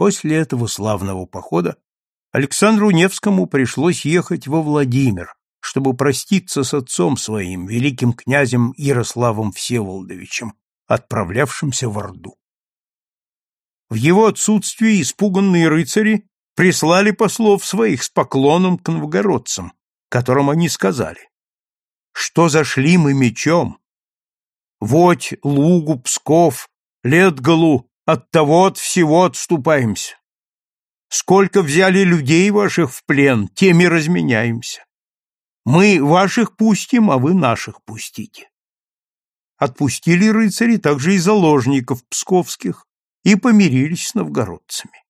После этого славного похода Александру Невскому пришлось ехать во Владимир, чтобы проститься с отцом своим, великим князем Ярославом Всеволодовичем, отправлявшимся в Орду. В его отсутствие испуганные рыцари прислали послов своих с поклоном к новгородцам, которым они сказали, что зашли мы мечом. Водь, Лугу, Псков, Летголу, от того от всего отступаемся. Сколько взяли людей ваших в плен, теми разменяемся. Мы ваших пустим, а вы наших пустите. Отпустили рыцари также и заложников псковских и помирились с новгородцами.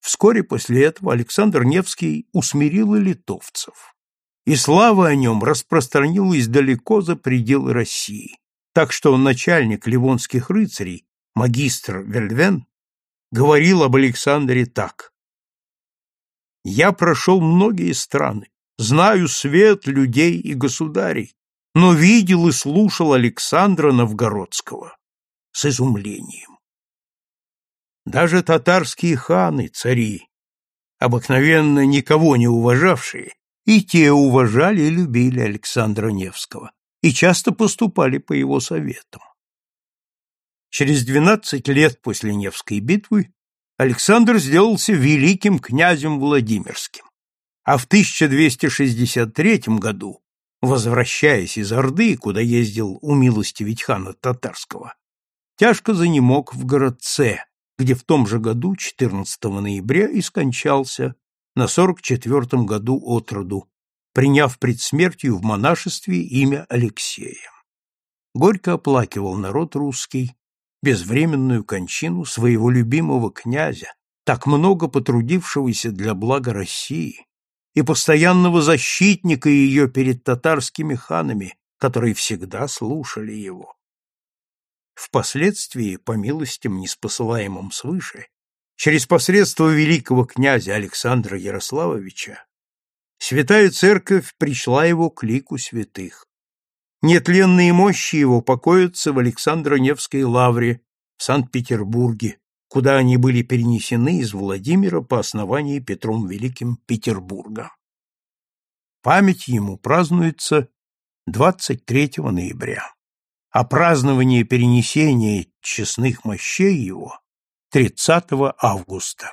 Вскоре после этого Александр Невский усмирил и литовцев, и слава о нем распространилась далеко за пределы России, так что начальник ливонских рыцарей, магистр Вельвен, говорил об Александре так. «Я прошел многие страны, знаю свет людей и государей, но видел и слушал Александра Новгородского с изумлением. Даже татарские ханы, цари, обыкновенно никого не уважавшие, и те уважали и любили Александра Невского и часто поступали по его советам. Через двенадцать лет после Невской битвы Александр сделался великим князем Владимирским, а в 1263 году, возвращаясь из Орды, куда ездил умилостивить хана татарского, тяжко занемог в городце, где в том же году, 14 ноября, и скончался на 44-м году от роду, приняв пред смертью в монашестве имя Алексея. Горько оплакивал народ русский безвременную кончину своего любимого князя, так много потрудившегося для блага России и постоянного защитника ее перед татарскими ханами, которые всегда слушали его. Впоследствии, по милостям, неспосылаемым свыше, через посредство великого князя Александра Ярославовича, Святая Церковь пришла его к лику святых. Нетленные мощи его покоятся в Александро-Невской лавре в Санкт-Петербурге, куда они были перенесены из Владимира по основании Петром Великим Петербурга. Память ему празднуется 23 ноября, а празднование перенесения честных мощей его 30 августа.